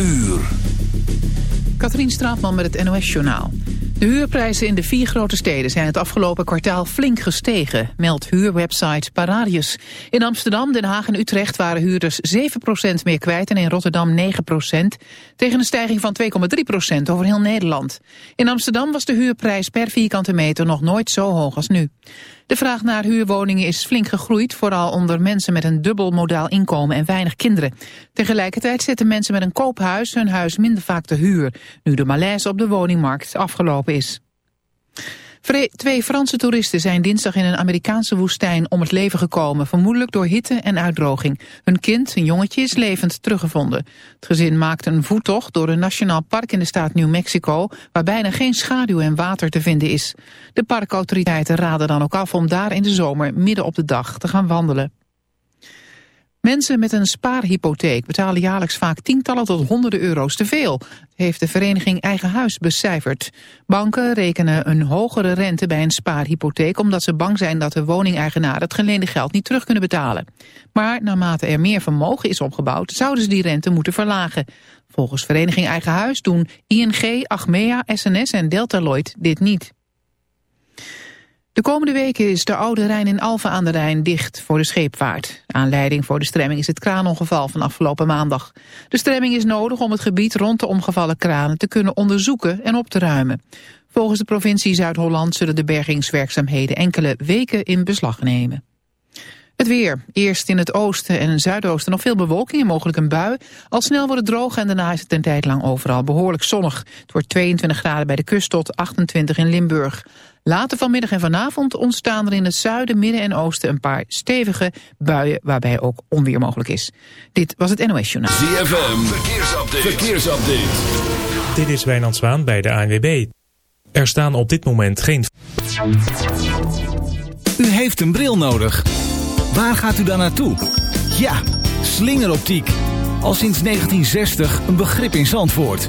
uur. Katrien Straatman met het NOS-journaal. De huurprijzen in de vier grote steden zijn het afgelopen kwartaal flink gestegen, meldt huurwebsite Paradius. In Amsterdam, Den Haag en Utrecht waren huurders 7% meer kwijt en in Rotterdam 9%, tegen een stijging van 2,3% over heel Nederland. In Amsterdam was de huurprijs per vierkante meter nog nooit zo hoog als nu. De vraag naar huurwoningen is flink gegroeid, vooral onder mensen met een dubbel modaal inkomen en weinig kinderen. Tegelijkertijd zetten mensen met een koophuis hun huis minder vaak te huur, nu de malaise op de woningmarkt afgelopen is. Twee Franse toeristen zijn dinsdag in een Amerikaanse woestijn om het leven gekomen, vermoedelijk door hitte en uitdroging. Hun kind, een jongetje, is levend teruggevonden. Het gezin maakte een voettocht door een nationaal park in de staat New Mexico, waar bijna geen schaduw en water te vinden is. De parkautoriteiten raden dan ook af om daar in de zomer midden op de dag te gaan wandelen. Mensen met een spaarhypotheek betalen jaarlijks vaak tientallen tot honderden euro's te veel, heeft de vereniging Eigen Huis becijferd. Banken rekenen een hogere rente bij een spaarhypotheek omdat ze bang zijn dat de woningeigenaren het geleende geld niet terug kunnen betalen. Maar naarmate er meer vermogen is opgebouwd, zouden ze die rente moeten verlagen. Volgens vereniging Eigen Huis doen ING, Achmea, SNS en Deltaloid dit niet. De komende weken is de Oude Rijn in Alphen aan de Rijn dicht voor de scheepvaart. Aanleiding voor de stremming is het kraanongeval van afgelopen maandag. De stremming is nodig om het gebied rond de omgevallen kranen te kunnen onderzoeken en op te ruimen. Volgens de provincie Zuid-Holland zullen de bergingswerkzaamheden enkele weken in beslag nemen. Het weer. Eerst in het oosten en zuidoosten nog veel bewolking en mogelijk een bui. Al snel wordt het droog en daarna is het een tijd lang overal behoorlijk zonnig. Het wordt 22 graden bij de kust tot 28 in Limburg. Later vanmiddag en vanavond ontstaan er in het zuiden, midden en oosten een paar stevige buien waarbij ook onweer mogelijk is. Dit was het NOS Journaal. ZFM, verkeersupdate. verkeersupdate. Dit is Wijnand Zwaan bij de ANWB. Er staan op dit moment geen... U heeft een bril nodig. Waar gaat u dan naartoe? Ja, slingeroptiek. Al sinds 1960 een begrip in Zandvoort.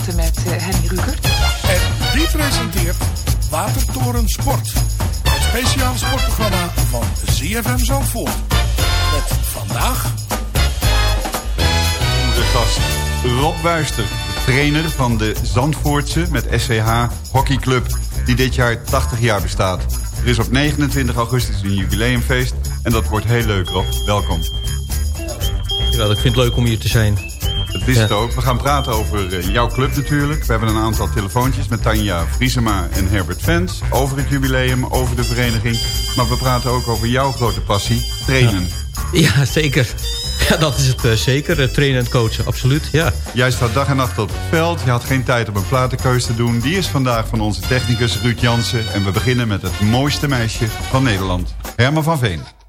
Praten met uh, Henny Rukert. En die presenteert Watertoren Sport. Het speciale sportprogramma van ZFM Zandvoort. Met vandaag... De gast Rob Wuister, de trainer van de Zandvoortse met SCH Hockeyclub... die dit jaar 80 jaar bestaat. Er is op 29 augustus een jubileumfeest en dat wordt heel leuk, Rob. Welkom. Ja, ik vind het leuk om hier te zijn. Dat is het ook. We gaan praten over eh, jouw club natuurlijk. We hebben een aantal telefoontjes met Tanja Vriesema en Herbert Fens... over het jubileum, over de vereniging. Maar we praten ook over jouw grote passie, trainen. Ja, zeker. Ja, dat is het uh, zeker. Uh, trainen en coachen, absoluut. Ja. Jij staat dag en nacht op het veld. Je had geen tijd om een platenkeuze te doen. Die is vandaag van onze technicus Ruud Jansen. En we beginnen met het mooiste meisje van Nederland. Herman van Veen.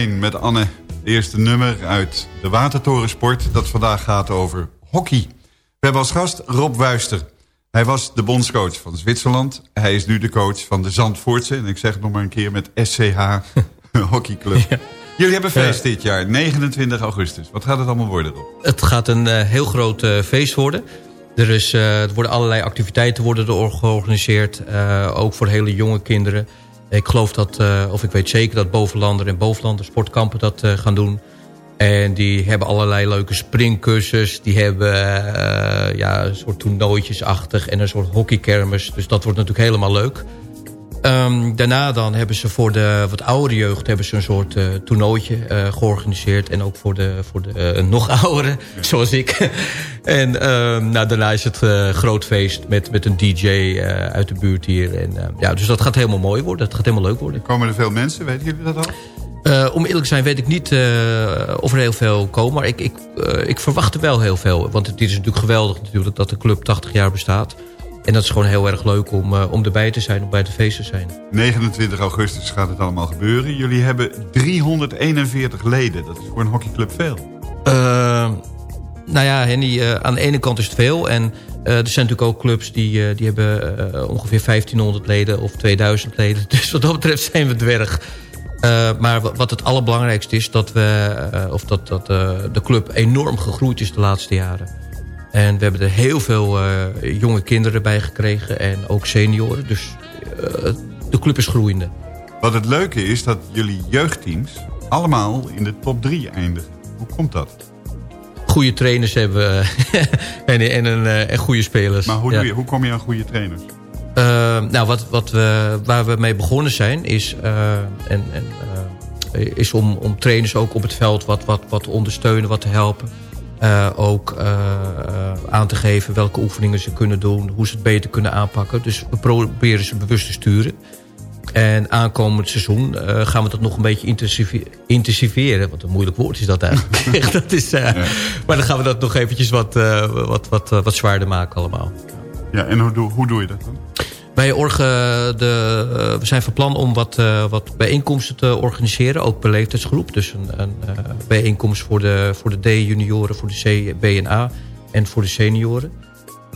Veen met Anne. Het eerste nummer uit de Watertorensport dat vandaag gaat over hockey. We hebben als gast Rob Wuister. Hij was de bondscoach van Zwitserland. Hij is nu de coach van de Zandvoortse. En ik zeg het nog maar een keer met SCH Hockeyclub. Jullie hebben feest dit jaar, 29 augustus. Wat gaat het allemaal worden, Rob? Het gaat een eh, heel groot eh, feest worden. Er, is, eh, er worden allerlei activiteiten worden er georganiseerd. ook voor hele jonge kinderen. Ik geloof dat, eh, of ik weet zeker dat Bovenlander en Bovenlander sportkampen dat eh, gaan doen. En die hebben allerlei leuke springkussens. Die hebben eh, ja, een soort toernooitjesachtig en een soort hockeykermis. Dus dat wordt natuurlijk helemaal leuk. Ehm, daarna dan hebben ze voor de wat oudere jeugd hebben ze een soort eh toernooitje eh, georganiseerd. En ook voor de, voor de eh, nog ouderen, zoals ik. en ehm, nou, daarna is het groot feest met, met een DJ uit de buurt hier. En, eh, ja, dus dat gaat helemaal mooi worden. Dat gaat helemaal leuk worden. Komen er veel mensen, weten jullie dat al? Om eerlijk te zijn weet ik niet of er heel veel komen. Maar ik, ik, eh, ik verwacht er wel heel veel. Want het is natuurlijk geweldig natuurlijk dat de club 80 jaar bestaat. En dat is gewoon heel erg leuk om, eh, om erbij te zijn, om bij het feest te zijn. 29 augustus gaat het allemaal gebeuren. Jullie hebben 341 leden. Dat is voor een hockeyclub veel. Uh, nou ja, Henny, uh, aan de ene kant is het veel. En uh, er zijn natuurlijk ook clubs die, die hebben ongeveer 1500 leden of 2000 leden. Dus wat dat betreft zijn we dwerg. Uh, maar wat het allerbelangrijkste is, dat, we, uh, of dat, dat uh, de club enorm gegroeid is de laatste jaren. En we hebben er heel veel uh, jonge kinderen bij gekregen en ook senioren. Dus uh, de club is groeiende. Wat het leuke is dat jullie jeugdteams allemaal in de top 3 eindigen. Hoe komt dat? Goede trainers hebben en, en, en, en, goede spelers. Maar hoe, ja. je, hoe kom je aan goede trainers? Uh, nou, wat, wat we, waar we mee begonnen zijn, is, en, en, is om, om trainers ook op het veld wat, wat, wat te ondersteunen, wat te helpen. Ook aan te geven welke oefeningen ze kunnen doen. Hoe ze het beter kunnen aanpakken. Dus we proberen ze bewust te sturen. En aankomend seizoen uh, gaan we dat nog een beetje intensiveren. Wat een moeilijk woord is dat eigenlijk. dat is, ja. Maar dan gaan we dat nog eventjes wat, wat, wat, wat zwaarder maken allemaal. Ja, en hoe, doe, hoe doe je dat dan? Wij orgen de, we zijn van plan om wat, wat bijeenkomsten te organiseren. Ook per leeftijdsgroep. Dus een, een bijeenkomst voor de, voor de D-junioren, voor de C, B en A. En voor de senioren.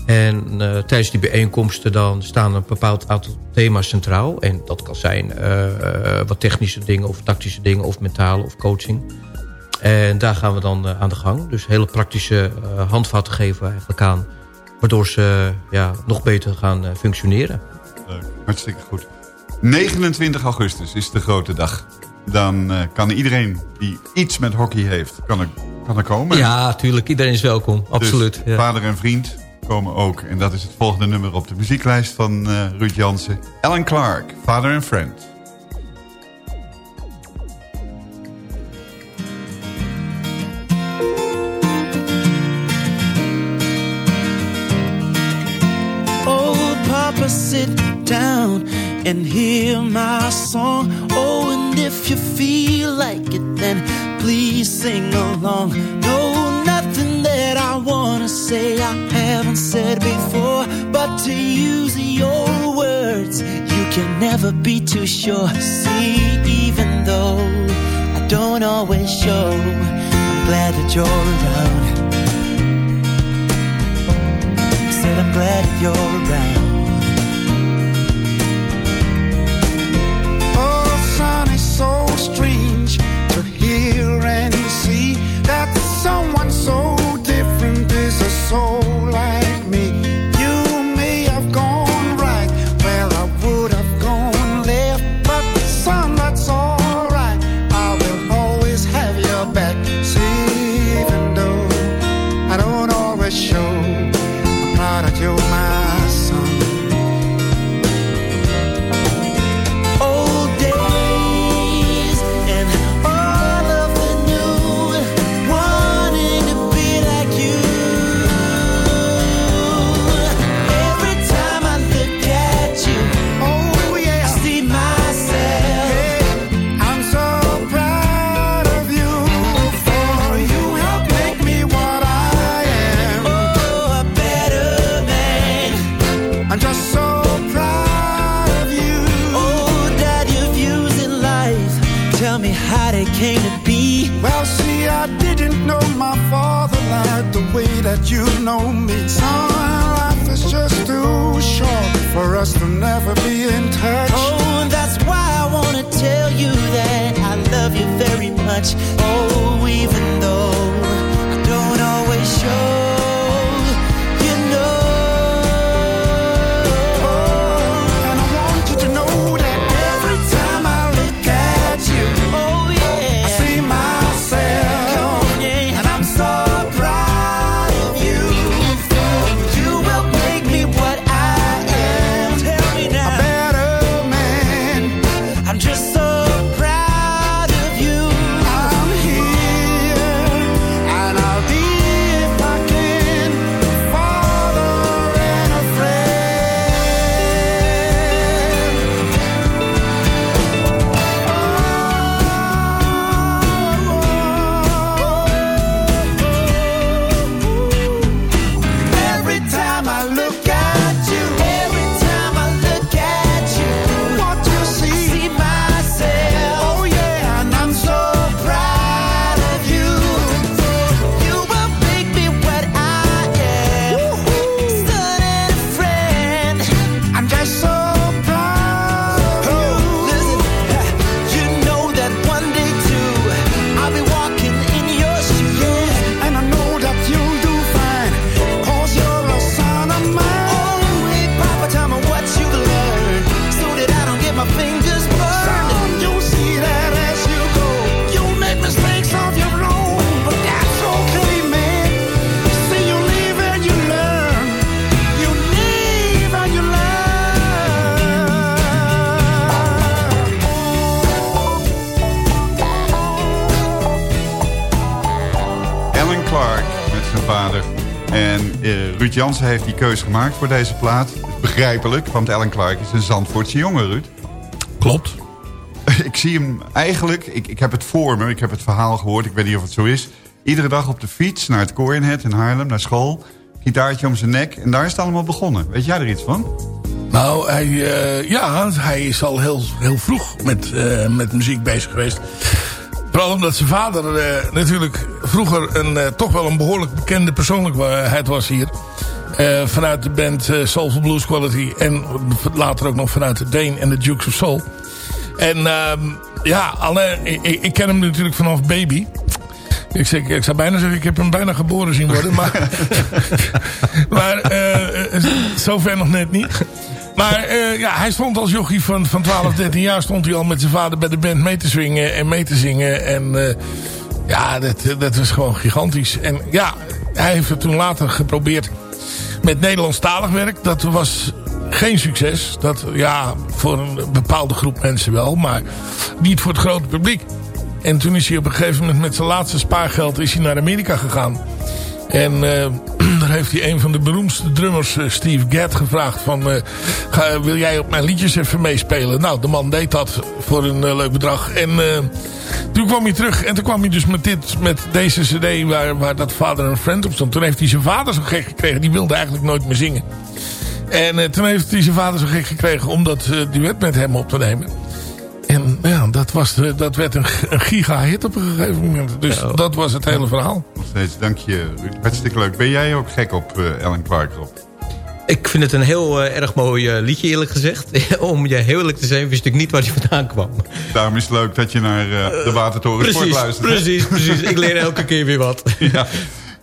En tijdens die bijeenkomsten dan staan een bepaald aantal thema's centraal. En dat kan zijn wat technische dingen of tactische dingen of mentale of coaching. En daar gaan we dan aan de gang. Dus hele praktische handvatten geven we eigenlijk aan. Waardoor ze ja, nog beter gaan functioneren. Leuk, hartstikke goed. 29 augustus is de grote dag. Dan kan iedereen die iets met hockey heeft, kan er, kan er komen. Ja, tuurlijk. Iedereen is welkom. Absoluut. Dus ja. vader en vriend, komen ook. En dat is het volgende nummer op de muzieklijst van uh, Ruud Jansen. Alan Clark, Father and Friend. Be too sure. See, even though I don't always show, I'm glad that you're around. Said I'm glad that you're around. Oh, son, it's so strange to hear and see that Ruud Jansen heeft die keus gemaakt voor deze plaat. Begrijpelijk, want Ellen Clark is een Zandvoortse jongen, Ruud. Klopt. ik zie hem eigenlijk, ik, ik heb het voor me, ik heb het verhaal gehoord, ik weet niet of het zo is. Iedere dag op de fiets naar het Coinhead in Haarlem, naar school. Gitaartje om zijn nek en daar is het allemaal begonnen. Weet jij er iets van? Nou, hij, eh, ja, hij is al heel, heel vroeg met, eh, met muziek bezig geweest. Vooral omdat zijn vader eh, natuurlijk vroeger een, toch wel een behoorlijk bekende persoonlijkheid was hier. Eh, vanuit de band eh, Soulful Blues Quality en later ook nog vanuit de Dane en de Dukes of Soul. En ehm, ja, alle, ik, ik ken hem natuurlijk vanaf baby. Ik, zeg, ik zou bijna zeggen, ik heb hem bijna geboren zien worden. Maar, maar eh, zover nog net niet. Maar ja, hij stond als jochie van, van 12, 13 jaar... stond hij al met zijn vader bij de band mee te swingen en mee te zingen. En ja, dat, dat was gewoon gigantisch. En ja, hij heeft het toen later geprobeerd met Nederlandstalig werk. Dat was geen succes. Dat, ja, voor een bepaalde groep mensen wel, maar niet voor het grote publiek. En toen is hij op een gegeven moment met zijn laatste spaargeld is hij naar Amerika gegaan. En eh, daar heeft hij een van de beroemdste drummers, eh, Steve Gadd, gevraagd van... eh, wil jij op mijn liedjes even meespelen? Nou, de man deed dat voor een eh, leuk bedrag. En toen kwam hij terug en toen kwam hij dus met, dit, met deze cd waar, waar dat Father and Friend op stond. Toen heeft hij zijn vader zo gek gekregen, die wilde eigenlijk nooit meer zingen. En toen heeft hij zijn vader zo gek gekregen om dat duet met hem op te nemen. Dat, was, de- dat werd een, giga-hit op een gegeven moment. Dus dat was het hele verhaal. Nog steeds, dank je Ruud. Hartstikke leuk. Ben jij ook gek op eh, Ellen Clark, Rob? Ik vind het een heel eh, erg mooi eh, liedje eerlijk gezegd. Om je heel eerlijk te zijn wist ik niet waar hij vandaan kwam. Daarom is het leuk dat je naar de Watertoren Sport Precies, luistert. hè? precies, precies. Ik leer elke keer weer wat. Ja.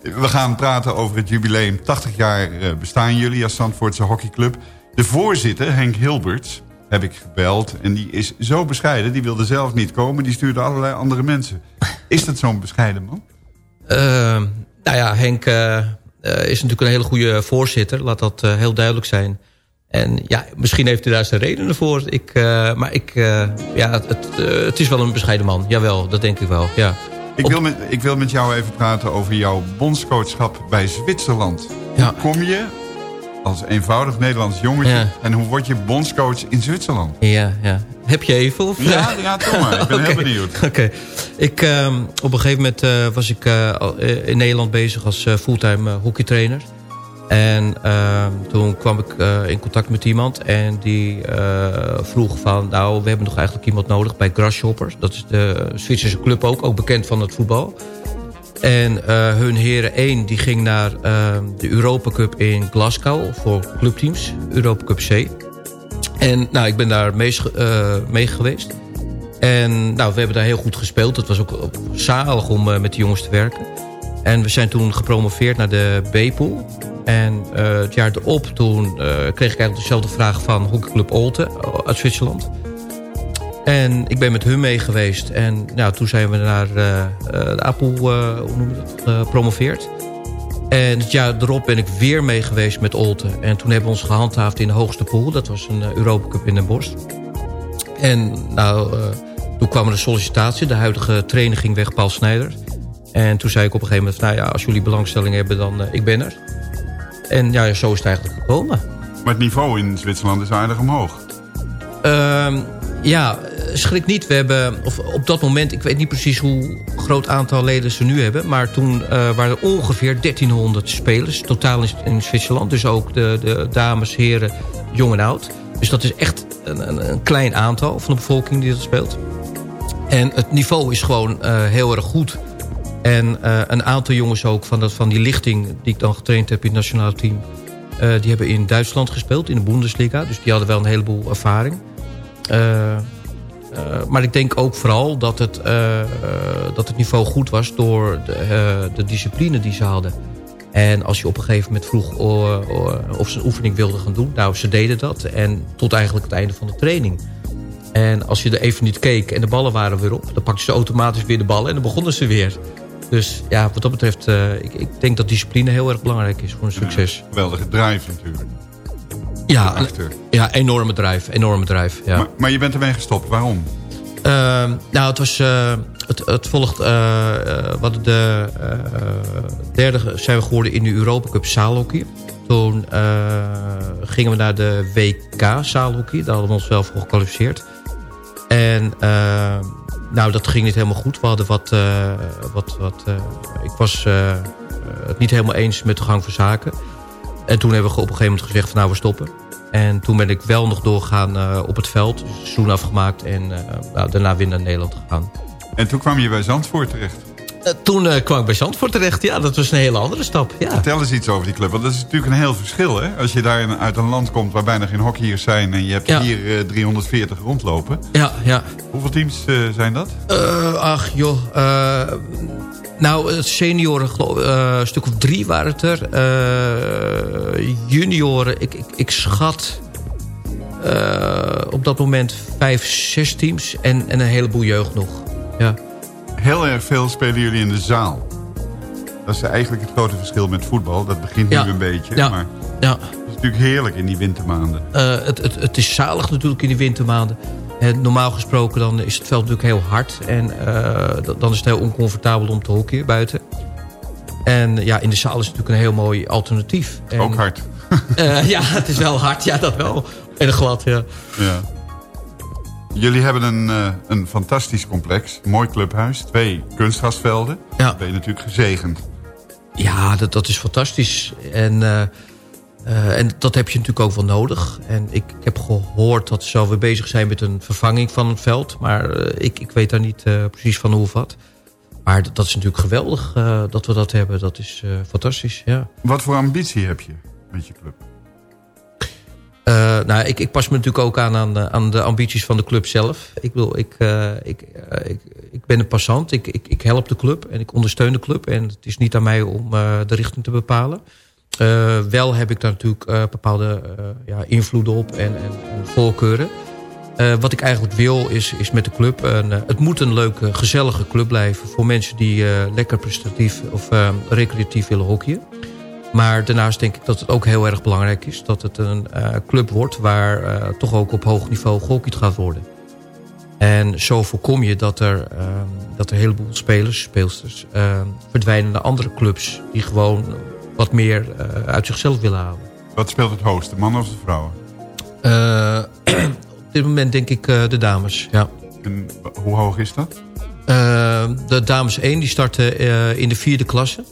We gaan praten over het jubileum. 80 jaar eh, bestaan jullie als Zandvoortse hockeyclub. De voorzitter, Henk Hilberts, heb ik gebeld. En die is zo bescheiden, die wilde zelf niet komen. Die stuurde allerlei andere mensen. Is dat zo'n bescheiden man? Eh, nou ja, Henk eh, eh, is natuurlijk een hele goede voorzitter. Laat dat heel duidelijk zijn. En ja, misschien heeft hij daar zijn redenen voor. Ik, maar ik, ja, het, het, het is wel een bescheiden man. Jawel, dat denk ik wel. Ja. Ik wil, met, ik wil met jou even praten over jouw bondscoachschap bij Zwitserland. Ja. Hoe kom je als eenvoudig Nederlands jongetje... Ja. en hoe word je bondscoach in Zwitserland? Ja, ja. Heb je even? Of? Ja, ja, toch maar. Ik ben heel benieuwd. Oké. Ik, ehm, op een gegeven moment eh, was ik eh, eh, in Nederland bezig als eh, fulltime eh, hockeytrainer. En ehm, toen kwam ik eh, in contact met iemand en die eh, vroeg van... nou, we hebben nog eigenlijk iemand nodig bij Grasshoppers. Dat is de Zwitserse club ook, ook bekend van het voetbal. En eh, hun heren 1 die ging naar ehm, de Europa Cup in Glasgow voor clubteams. Europa Cup C. En nou, ik ben daar mee, eh, mee geweest. En nou, we hebben daar heel goed gespeeld. Het was ook zalig om eh, met de jongens te werken. En we zijn toen gepromoveerd naar de B-pool. En het jaar erop toen kreeg ik eigenlijk dezelfde vraag van hockeyclub Olten uit Zwitserland. En ik ben met hun mee geweest. En nou, toen zijn we naar eh, eh, de APOL, eh, gepromoveerd. En het jaar erop ben ik weer mee geweest met Olten. En toen hebben we ons gehandhaafd in de hoogste pool. Dat was een uh, Europa Cup in Den Bosch. En nou, toen kwam er een sollicitatie. De huidige trainer ging weg, Paul Snijder. En toen zei ik op een gegeven moment... nou ja, als jullie belangstelling hebben, dan ik ben er. En ja, zo is het eigenlijk gekomen. Maar het niveau in Zwitserland is aardig omhoog. Uh, ja, schrik niet. We hebben, of op dat moment, ik weet niet precies hoe groot aantal leden ze nu hebben. Maar toen uh, waren er ongeveer 1300 spelers. Totaal in Zwitserland. Dus ook de, de dames, heren, jong en oud. Dus dat is echt een, een, klein aantal van de bevolking die dat speelt. En het niveau is gewoon uh, heel erg goed. En uh, een aantal jongens ook van, dat, van die lichting die ik dan getraind heb in het nationale team... Die hebben in Duitsland gespeeld, in de Bundesliga. Dus die hadden wel een heleboel ervaring. Uh, uh, maar ik denk ook vooral dat het, dat het niveau goed was... door de, de, discipline die ze hadden. En als je op een gegeven moment vroeg of ze een oefening wilden gaan doen... nou, ze deden dat. En tot eigenlijk het einde van de training. En als je er even niet keek en de ballen waren weer op... dan pakten ze automatisch weer de ballen en dan begonnen ze weer. Dus ja, wat dat betreft, uh, ik, ik, denk dat discipline heel erg belangrijk is voor een succes. Ja, geweldige drive natuurlijk. Ja, een, ja, enorme drive, enorme drive. Ja. Maar, maar, je bent ermee gestopt, waarom? Ehm, nou, het was... eh, het, het volgt... eh, wat de derde zijn we geworden in de Europa Cup zaalhockey. Toen gingen we naar de WK zaalhockey. Daar hadden we ons wel voor gekwalificeerd. En nou, dat ging niet helemaal goed. We hadden wat... wat, wat ik was het niet helemaal eens met de gang van zaken. En toen hebben we op een gegeven moment gezegd van nou, we stoppen. En toen ben ik wel nog doorgegaan eh, op het veld. Dus seizoen afgemaakt en eh, nou, daarna weer naar Nederland gegaan. En toen kwam je bij Zandvoort terecht. Eh, toen eh, kwam ik bij Zandvoort terecht. Ja, dat was een hele andere stap. Ja. Vertel eens iets over die club. Want dat is natuurlijk een heel verschil. Hè? Als je daar in- uit een land komt waar bijna geen hockeyers zijn... en je hebt Ja. hier eh, 340 rondlopen. Ja, ja. Hoeveel teams eh, zijn dat? Eh, ach joh. eh, nou, senioren, eh, een stuk of drie waren het er. Eh, junioren, ik, ik, ik schat eh, op dat moment vijf, zes teams. En, en een heleboel jeugd nog. Ja. Heel erg veel spelen jullie in de zaal. Dat is eigenlijk het grote verschil met voetbal. Dat begint Ja. nu een beetje. Ja. Maar ja. het is natuurlijk heerlijk in die wintermaanden. Eh, het, het, het is zalig natuurlijk in de wintermaanden. En normaal gesproken dan is het veld natuurlijk heel hard. En eh, dan is het heel oncomfortabel om te hockeyen buiten. En ja, in de zaal is het natuurlijk een heel mooi alternatief. En, Ook hard. eh, ja, het is wel hard. Ja, dat wel. En glad, ja. Ja. Jullie hebben een, eh, een fantastisch complex. Mooi clubhuis. Twee kunstgrasvelden. Ja. Ben je natuurlijk gezegend. Ja, dat, dat is fantastisch. En, eh, eh, en dat heb je natuurlijk ook wel nodig. En ik, ik heb gehoord dat ze alweer bezig zijn met een vervanging van het veld. Maar ik, ik weet daar niet precies van hoe of wat. Maar dat, dat is natuurlijk geweldig dat we dat hebben. Dat is fantastisch, ja. Wat voor ambitie heb je met je club? Eh, nou, ik, ik pas me natuurlijk ook aan, aan, de- aan de ambities van de club zelf. Ik, bedoel, ik, eh, ik, eh, ik, ik ben een passant. Ik, ik, ik help de club en ik ondersteun de club. En het is niet aan mij om de richting te bepalen. Wel heb ik daar natuurlijk bepaalde ja, invloeden op en, en, en voorkeuren. Wat ik eigenlijk wil is, is met de club... Een, het moet een leuke, gezellige club blijven... voor mensen die lekker prestatief of recreatief willen hockeyen. Maar daarnaast denk ik dat het ook heel erg belangrijk is... dat het een eh, club wordt waar eh, toch ook op hoog niveau gehockeyd gaat worden. En zo voorkom je dat er, eh, dat er een heleboel spelers, speelsters... eh, verdwijnen naar andere clubs die gewoon wat meer eh, uit zichzelf willen halen. Wat speelt het hoogst, de mannen of de vrouwen? Op dit moment denk ik de dames, ja. En hoe hoog is dat? Eh, de dames 1 die starten in de vierde klasse.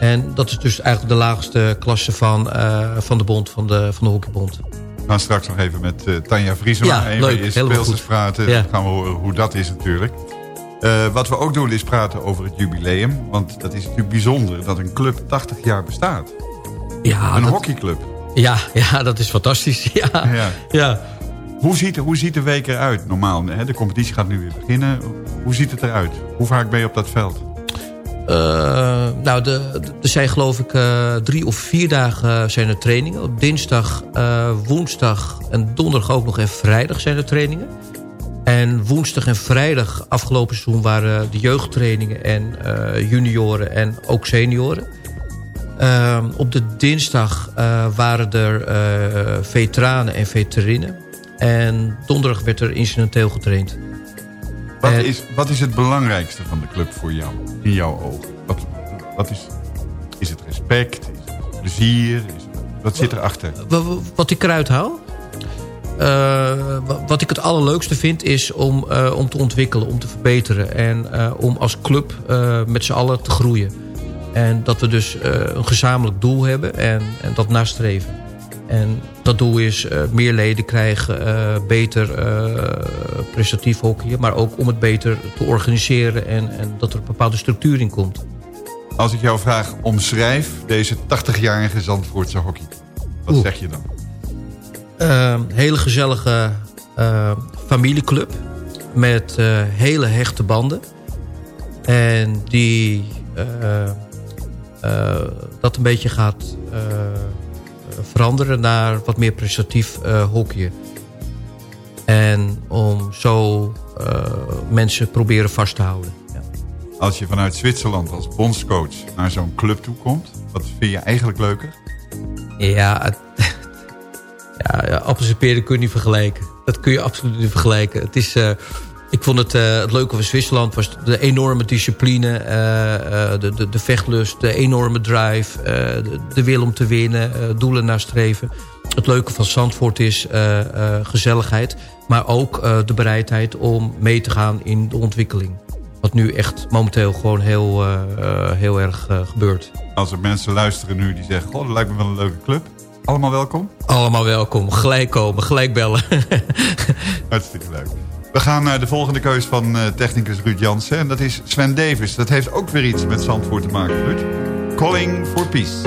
En dat is dus eigenlijk de laagste klasse van, eh, van de bond, van de, van de hockeybond. We gaan straks nog even met eh, Tanja Vriesema, Ja, een van leuk, speelsters, praten. Ja. Dan gaan we horen hoe dat is natuurlijk. Eh, wat we ook doen is praten over het jubileum. Want dat is natuurlijk bijzonder dat een club 80 jaar bestaat. Ja, een dat- hockeyclub. Ja, ja, dat is fantastisch. Ja, Ja. ja. Hoe, ziet, hoe ziet de week eruit normaal? Hè? De competitie gaat nu weer beginnen. Hoe ziet het eruit? Hoe vaak ben je op dat veld? Eh, nou, de, er zijn geloof ik eh, drie of vier dagen zijn er trainingen. Op dinsdag, eh, woensdag en donderdag ook nog en vrijdag zijn er trainingen. En woensdag en vrijdag afgelopen seizoen waren de jeugdtrainingen en junioren en ook senioren. Op de dinsdag waren er veteranen en veterinen. En donderdag werd er incidenteel getraind. Wat, Eh, is, wat is het belangrijkste van de club voor jou? In jouw ogen? Wat, wat is, is het respect? Is het plezier? Is het- wat zit erachter? Wa- wa- Wat ik eruit haal? Eh, wa- wat ik het allerleukste vind is om, eh, om te ontwikkelen, om te verbeteren. En om als club met z'n allen te groeien. En dat we dus een gezamenlijk doel hebben en, en dat nastreven. En dat doel is eh, meer leden krijgen, eh, beter eh, prestatief hockeyen. Maar ook om het beter te organiseren en, en dat er een bepaalde structuur in komt. Als ik jou vraag, omschrijf deze 80-jarige Zandvoortse hockey. Wat Oeh. zeg je dan? Eh, hele gezellige eh, familieclub. Met hele hechte banden. En die dat een beetje gaat veranderen naar wat meer prestatief eh hockeyen. En om zo eh, mensen proberen vast te houden. Ja. Als je vanuit Zwitserland als bondscoach naar zo'n club toe komt... wat vind je eigenlijk leuker? Ja, het- ja, ja appels en peren kun je niet vergelijken. Dat kun je absoluut niet vergelijken. Het is, eh, Ik vond het, uh, het leuke van Zwitserland was de enorme discipline, uh, uh, de, de, de, vechtlust, de enorme drive, de, de, wil om te winnen, doelen nastreven. Het leuke van Zandvoort is gezelligheid, maar ook de bereidheid om mee te gaan in de ontwikkeling. Wat nu echt momenteel gewoon heel, heel erg gebeurt. Als er mensen luisteren nu die zeggen, goh, dat lijkt me wel een leuke club. Allemaal welkom? Allemaal welkom. Gelijk komen, gelijk bellen. Hartstikke leuk. We gaan naar de volgende keus van uh, technicus Ruud Jansen. En dat is Sven Davis. Dat heeft ook weer iets met Zandvoort te maken, Ruud. Calling for Peace.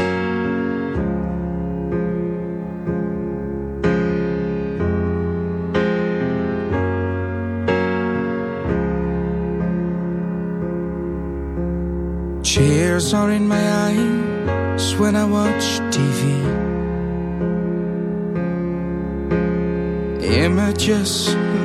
Tears are in my eyes when I watch TV. Images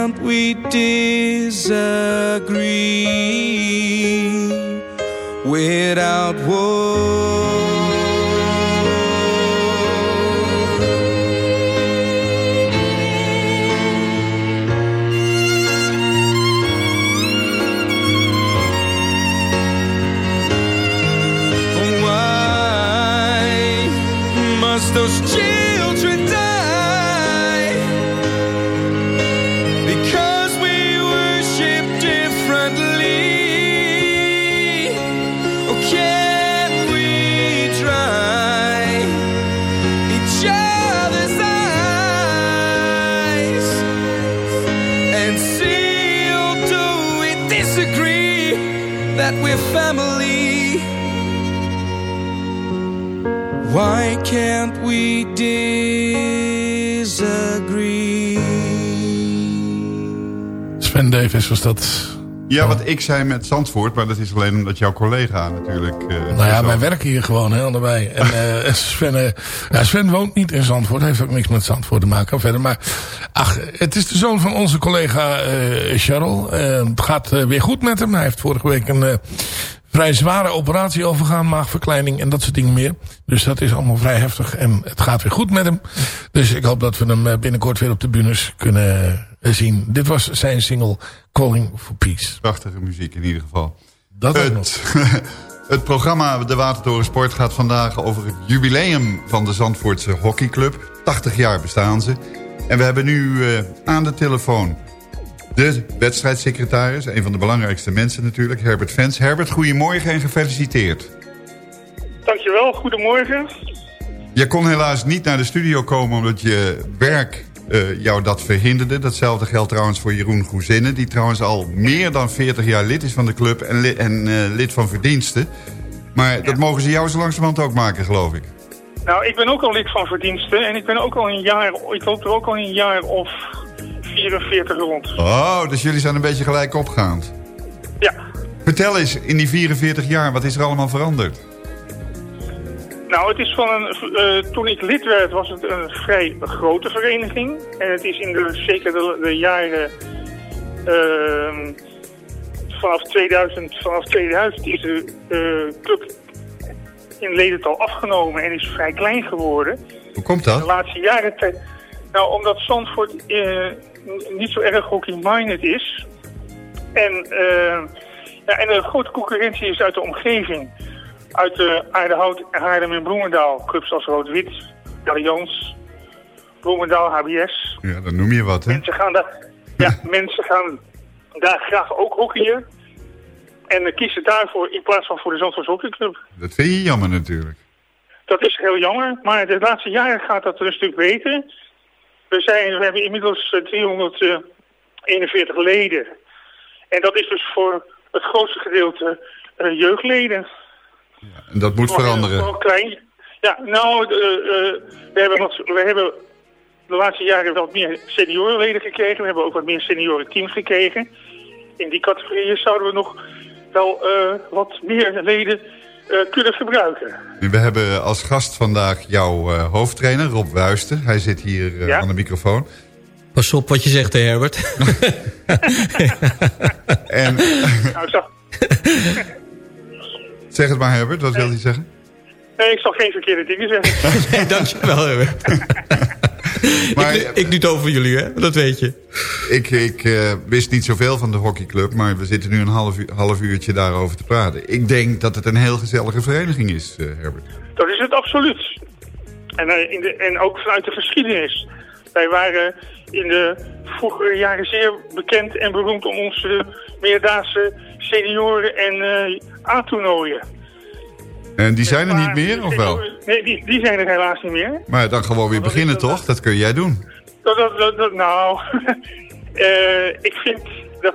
can't we disagree Davis was dat. Ja, wat ik zei met Zandvoort, maar dat is alleen omdat jouw collega natuurlijk... eh, Nou ja, wij werken hier gewoon hè, allebei. En eh, Sven, eh, ja, Sven woont niet in Zandvoort. Heeft ook niks met Zandvoort te maken verder. Maar ach, het is de zoon van onze collega Charles. Het gaat weer goed met hem. Hij heeft vorige week een vrij zware operatie overgaan. Maagverkleining en dat soort dingen meer. Dus dat is allemaal vrij heftig. En het gaat weer goed met hem. Dus ik hoop dat we hem eh, binnenkort weer op de bühnes kunnen eh, zien. Dit was zijn single Calling for Peace. Prachtige muziek in ieder geval. Dat ook nog. Het, het programma De Watertoren Sport gaat vandaag over het jubileum van de Zandvoortse hockeyclub. 80 jaar bestaan ze. En we hebben nu eh, aan de telefoon De wedstrijdsecretaris, een van de belangrijkste mensen natuurlijk, Herbert Vens. Herbert, goedemorgen en gefeliciteerd. Dankjewel, goedemorgen. Je kon helaas niet naar de studio komen omdat je werk eh, jou dat verhinderde. Datzelfde geldt trouwens voor Jeroen Goezinnen... die trouwens al meer dan 40 jaar lid is van de club en, li en eh, lid van verdiensten. Maar dat mogen ze jou zo langzamerhand ook maken, geloof ik. Nou, ik ben ook al lid van verdiensten en ik ben ook al een jaar, ik loop er ook al een jaar of 44 rond. Oh, dus jullie zijn een beetje gelijk opgaand. Ja. Vertel eens, in die 44 jaar, wat is er allemaal veranderd? Nou, het is van een, eh, toen ik lid werd was het een vrij grote vereniging. En het is in de, zeker de, de jaren ehm, vanaf 2000, vanaf 2000 is de eh, club in ledental afgenomen en is vrij klein geworden. Hoe komt dat? De laatste jaren... Nou, omdat Zandvoort eh, niet zo erg hockey-minded is. En, eh, ja, en een grote concurrentie is uit de omgeving. Uit de Aardehout, Haarlem en Bloemendaal. Clubs als Rood-Wit, Allianz, Bloemendaal, HBS. Ja, dan noem je wat, hè? Mensen gaan daar, ja, mensen gaan daar graag ook hockeyen. En eh, kiezen daarvoor in plaats van voor de Zandvoorts hockeyclub. Dat vind je jammer natuurlijk. Dat is heel jammer, maar de laatste jaren gaat dat een stuk beter. We, zijn, we hebben inmiddels eh, 341 leden. En dat is dus voor het grootste gedeelte eh, jeugdleden. En dat moet Gewoon- veranderen. klein. Ja, nou, eh, eh, we, hebben wat, we hebben de laatste jaren wat meer seniorenleden gekregen. We hebben ook wat meer seniorenteams gekregen. In die categorieën zouden we nog wel eh, wat meer leden eh, kunnen gebruiken. We hebben als gast vandaag jouw eh, hoofdtrainer, Rob Wuisten. Hij zit hier eh, Ja. aan de microfoon. Pas op wat je zegt, hè, Herbert. En Nou, zeg het maar, Herbert, wat wil hij zeggen? nee, ik zal geen verkeerde dingen zeggen. nee, dankjewel, Herbert. Maar ik, ik doe het over jullie, hè? Dat weet je. ik, ik eh, wist niet zoveel van de hockeyclub, maar we zitten nu een half, uur- half uurtje daarover te praten. Ik denk dat het een heel gezellige vereniging is, eh, Herbert. Dat is het absoluut. En, eh, in de, en ook vanuit de geschiedenis. Wij waren in de vroegere jaren zeer bekend en beroemd om onze meerdaagse senioren en eh A-toernooien. En die zijn er niet meer, of wel? Nee, die, die zijn er helaas niet meer. Maar dan gewoon weer beginnen, toch? Dat kun jij doen. Dat, dat, dat, dat- nou, eh, ik vind dat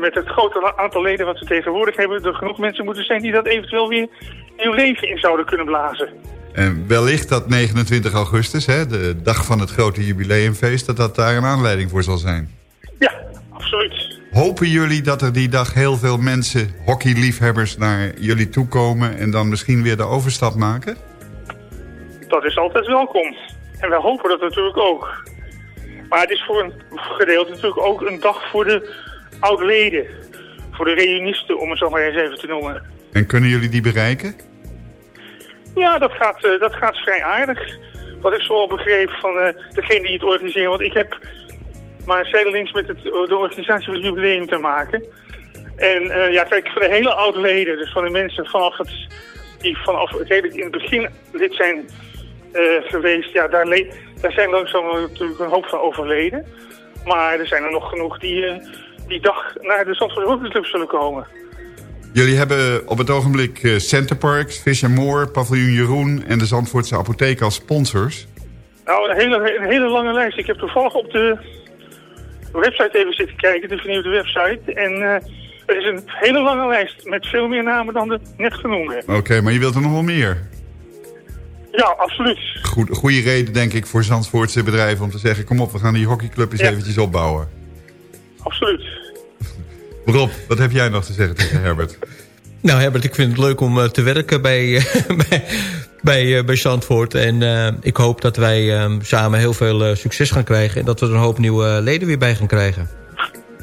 met het grote aantal leden wat we tegenwoordig hebben... er genoeg mensen moeten zijn die dat eventueel weer nieuw leven in zouden kunnen blazen. En wellicht dat 29 augustus, hè, de dag van het grote jubileumfeest... dat dat daar een aanleiding voor zal zijn. Ja, absoluut. Hopen jullie dat er die dag heel veel mensen, hockeyliefhebbers, naar jullie toe komen... en dan misschien weer de overstap maken? Dat is altijd welkom. En wij hopen dat natuurlijk ook. Maar het is voor een gedeelte natuurlijk ook een dag voor de oud-leden. Voor de reunisten, om het zo maar eens even te noemen. En kunnen jullie die bereiken? Ja, dat gaat, eh, dat gaat vrij aardig. Wat ik zo al begreep van eh, degene die het organiseren. Want ik heb maar zijdelings met het, de organisatie van het jubileum te maken. En eh, ja, kijk, voor de hele oude leden, dus van de mensen vanaf het, die vanaf redelijk in het begin lid zijn eh, geweest, ja, daar, daar zijn langzaam natuurlijk een hoop van overleden. Maar er zijn er nog genoeg die eh, die dag naar de Zandvoort Hockeyclub zullen komen. Jullie hebben op het ogenblik eh, Centerparks, Fish Moore, Paviljoen Jeroen... en de Zandvoortse Apotheek als sponsors. Nou, een hele, een hele lange lijst. Ik heb toevallig op de website even zitten kijken, de vernieuwde website. En eh het is een hele lange lijst met veel meer namen dan de net genoemde. Oké, maar je wilt er nog wel meer. Ja, absoluut. Goed, goede reden, denk ik, voor Zandvoortse bedrijven om te zeggen... kom op, we gaan die hockeyclub eens Ja. eventjes opbouwen. Absoluut. Rob, wat heb jij nog te zeggen tegen Herbert? Nou Herbert, ik vind het leuk om eh, te werken bij, bij, bij, eh, bij Zandvoort. En eh, ik hoop dat wij eh, samen heel veel eh, succes gaan krijgen. En dat we er een hoop nieuwe leden weer bij gaan krijgen.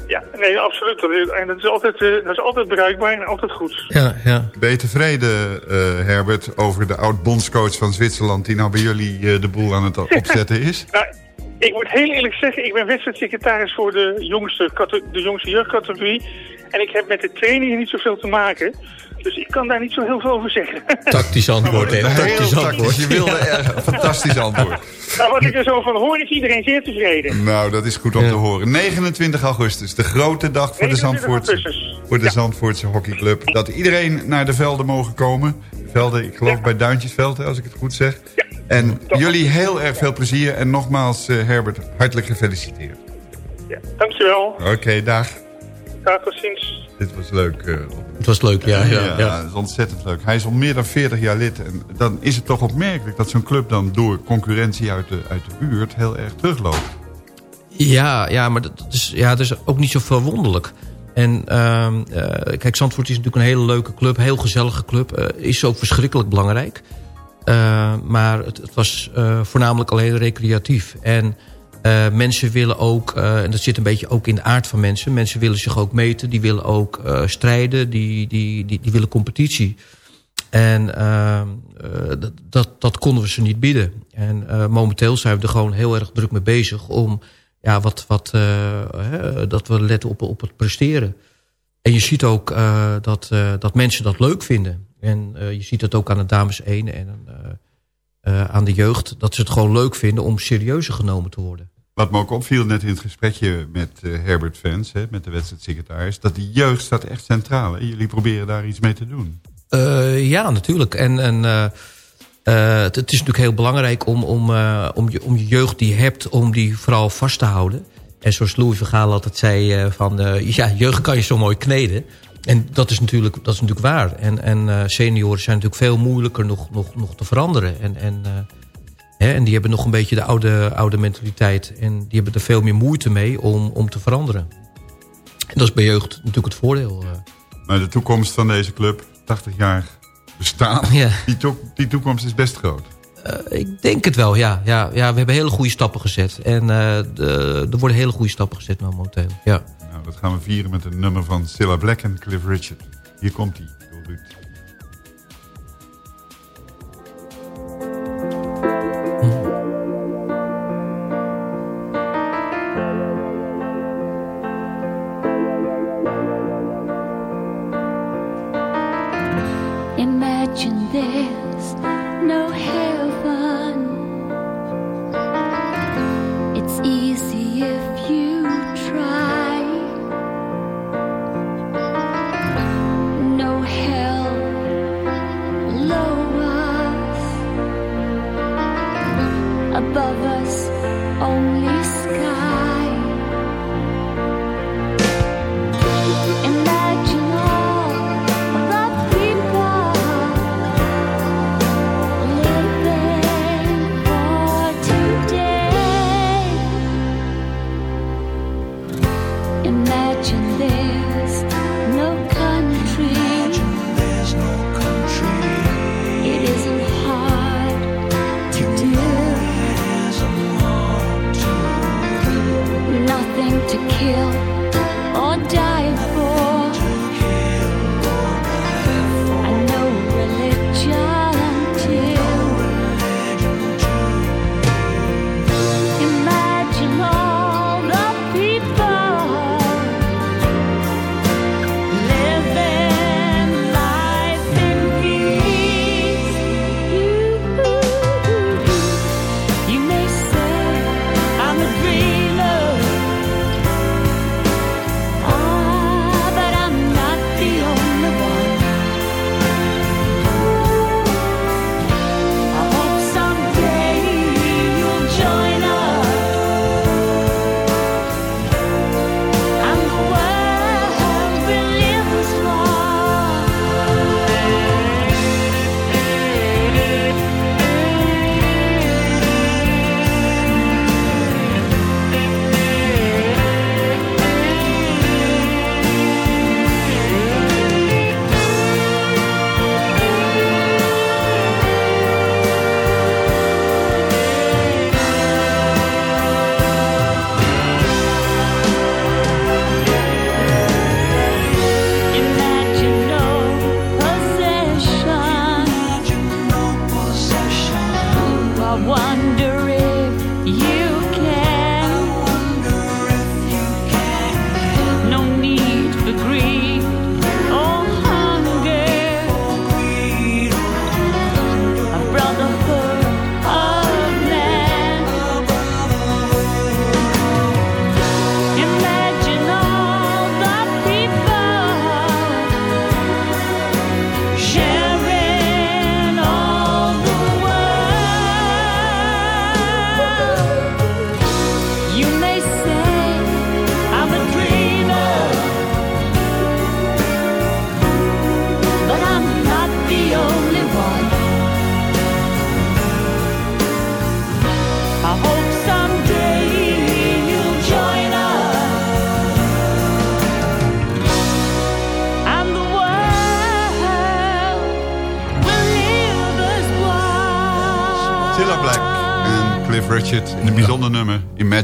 Ja, nee, absoluut. Dat is, en dat is, altijd, eh, dat is altijd bereikbaar en altijd goed. Ja, ja. Ben je tevreden, eh, Herbert, over de oud-bondscoach van Zwitserland... die nou bij jullie eh, de boel aan het opzetten is? Nou, Ik moet heel eerlijk zeggen, ik ben wedstrijdsecretaris voor de jongste, de jongste jeugdcategorie. En ik heb met de trainingen niet zoveel te maken. Dus ik kan daar niet zo heel veel over zeggen. Tactisch antwoord, hè? Tactisch tactisch. antwoord. Je wilde echt een fantastisch antwoord. nou, wat ik er zo van hoor, is iedereen zeer tevreden. Nou, dat is goed om Ja. te horen. 29 augustus, de grote dag voor de 29 Zandvoortse, voor de Ja. Zandvoortse hockeyclub. Dat iedereen naar de velden mogen komen. Velden, ik geloof bij Duintjesveld, als ik het goed zeg. En jullie heel erg veel plezier. En nogmaals, eh, Herbert, hartelijk gefeliciteerd. Ja, dankjewel. Oké, dag. Dit was leuk. eh. Het was leuk, ja. ja, ja. dat is ontzettend leuk. Hij is al meer dan 40 jaar lid. En dan is het toch opmerkelijk dat zo'n club dan door concurrentie uit de, uit de buurt heel erg terugloopt. Ja, ja maar dat is, ja, dat is ook niet zo verwonderlijk. En ehm, eh, kijk, Zandvoort is natuurlijk een hele leuke club. Heel gezellige club. eh, is ook verschrikkelijk belangrijk. Eh, maar het, het was eh, voornamelijk alleen recreatief. En eh, mensen willen ook, eh, en dat zit een beetje ook in de aard van mensen... mensen willen zich ook meten, die willen ook eh, strijden, die, die, die, willen competitie. En ehm, eh, dat, dat, dat konden we ze niet bieden. En momenteel zijn we er gewoon heel erg druk mee bezig... om ja, wat, wat, hè, dat we letten op, op het presteren. En je ziet ook dat, dat mensen dat leuk vinden. En je ziet het ook aan de dames 1 en aan de jeugd... dat ze het gewoon leuk vinden om serieuzer genomen te worden. Wat me ook opviel net in het gesprekje met eh, Herbert Fans, hè, met de wedstrijdsecretaris... dat de jeugd staat echt centraal. Hè? Jullie proberen daar iets mee te doen. Eh, ja, natuurlijk. En, en eh, het, het is natuurlijk heel belangrijk om, om, om, je, om je jeugd die je hebt... om die vooral vast te houden. En zoals Louis Vergaal altijd zei... van ja, jeugd kan je zo mooi kneden. En dat is natuurlijk, dat is natuurlijk waar. En, en senioren zijn natuurlijk veel moeilijker nog, nog, nog te veranderen. En, en, hè, en die hebben nog een beetje de oude, oude mentaliteit. En die hebben er veel meer moeite mee om, om te veranderen. En dat is bij jeugd natuurlijk het voordeel. eh. Maar de toekomst van deze club, 80 jaar bestaan... Ja. Die, to- die toekomst is best groot. Eh, ik denk het wel, ja. ja, ja we hebben hele goede stappen gezet. En eh, de, er worden hele goede stappen gezet momenteel. Ja. Nou, dat gaan we vieren met een nummer van Cilla Black en Cliff Richard. Hier komt hij,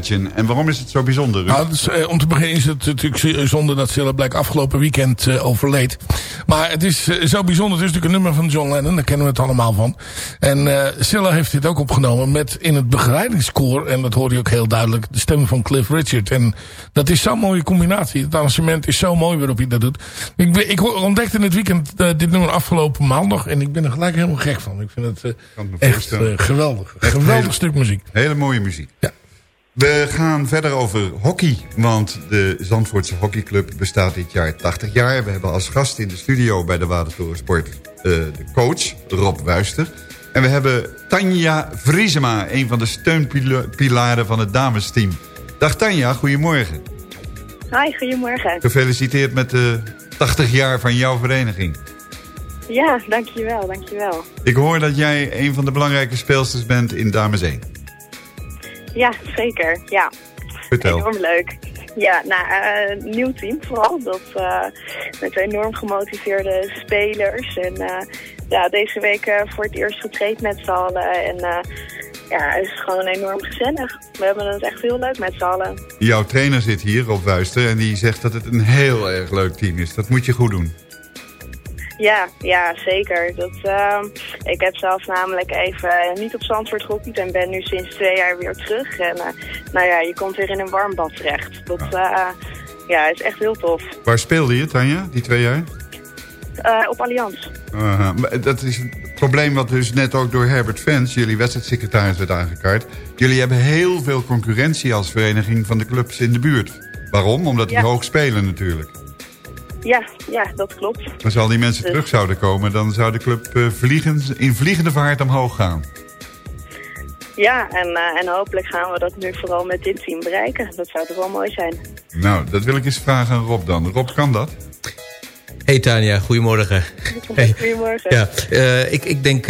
Imagine. En waarom is het zo bijzonder? Nou, dus, eh, om te beginnen is het natuurlijk zonde dat Cilla Black afgelopen weekend eh, overleed. Maar het is eh, zo bijzonder. Het is natuurlijk een nummer van John Lennon. Daar kennen we het allemaal van. En eh Cilla heeft dit ook opgenomen met in het begeleidingskoor. En dat hoor je ook heel duidelijk. De stem van Cliff Richard. En dat is zo'n mooie combinatie. Het arrangement is zo mooi waarop hij dat doet. Ik, ik ontdekte in het weekend eh, dit nummer afgelopen maandag. En ik ben er gelijk helemaal gek van. Ik vind het eh, echt geweldig. Echt geweldig stuk muziek. Hele mooie muziek. Ja. We gaan verder over hockey. Want de Zandvoortse hockeyclub bestaat dit jaar 80 jaar. We hebben als gast in de studio bij de Watertoren Sport eh, de coach Rob Wuister. En we hebben Tanja Vriesema, een van de steunpilaren van het damesteam. Dag Tanja, goedemorgen. Hi, goedemorgen. Gefeliciteerd met de 80 jaar van jouw vereniging. Ja, dankjewel, dankjewel. Ik hoor dat jij een van de belangrijke speelsters bent in Dames 1. Ja, zeker. Ja, Vertel. enorm leuk. Ja, nou, eh, nieuw team vooral. Dat, eh, met enorm gemotiveerde spelers. En eh, ja, deze week voor het eerst getraind met z'n allen. En ja, het is gewoon enorm gezellig. We hebben het echt heel leuk met z'n allen. Jouw trainer zit hier, Rob Wuister, en die zegt dat het een heel erg leuk team is. Dat moet je goed doen. Ja, ja, zeker. Dat, eh, ik heb zelf namelijk even niet op Zandvoort gehockeyd en ben nu sinds twee jaar weer terug. En eh, nou ja, je komt weer in een warm bad terecht. Dat eh, ja, is echt heel tof. Waar speelde je, Tanja, die twee jaar? Eh, op Allianz. Dat is het probleem wat dus net ook door Herbert Vens, jullie wedstrijdsecretaris, werd aangekaart. Jullie hebben heel veel concurrentie als vereniging van de clubs in de buurt. Waarom? Omdat die Ja. hoog spelen natuurlijk. Ja, ja, dat klopt. Maar als al die mensen Dus- terug zouden komen, dan zou de club eh, vliegen, in vliegende vaart omhoog gaan. Ja, en, eh, en hopelijk gaan we dat nu vooral met dit team bereiken. Dat zou toch wel mooi zijn. Nou, dat wil ik eens vragen aan Rob dan. Rob, kan dat? Hey Tanja, goedemorgen. Hey. Goedemorgen. Ja, eh, ik, ik, denk,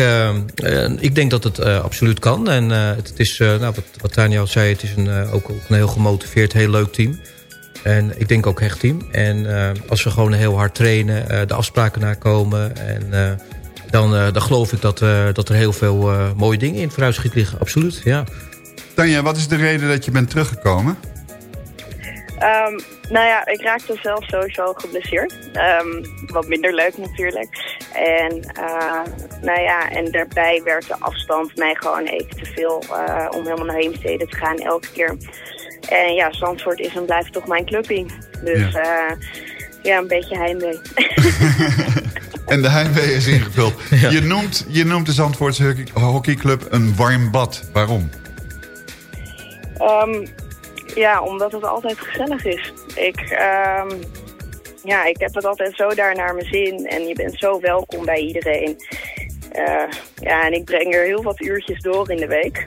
ik denk dat het eh, absoluut kan. En eh, het, het is, eh, nou, wat, wat Tanja al zei, het is een, eh, ook, ook een heel gemotiveerd, heel leuk team. En ik denk ook hecht team. En eh, als we gewoon heel hard trainen, eh, de afspraken nakomen... En, eh, dan, eh, dan geloof ik dat, eh, dat er heel veel eh, mooie dingen in het vooruitschiet liggen. Absoluut, ja. Tanja, wat is de reden dat je bent teruggekomen? Ehm, nou ja, ik raakte zelf sowieso geblesseerd. Ehm, wat minder leuk natuurlijk. En eh, nou ja, en daarbij werd de afstand mij gewoon even te veel eh, om helemaal naar Heemstede te gaan elke keer. En ja, Zandvoort is en blijft toch mijn clubje. Dus ja, ja een beetje heimwee. En de heimwee is ingevuld. Je, noemt, je noemt de Zandvoortse hockey- hockeyclub een warm bad. Waarom? Ehm, ja, omdat het altijd gezellig is. Ik, ehm, ja, ik heb het altijd zo daar naar mijn zin. En je bent zo welkom bij iedereen. Eh, ja, en ik breng er heel wat uurtjes door in de week.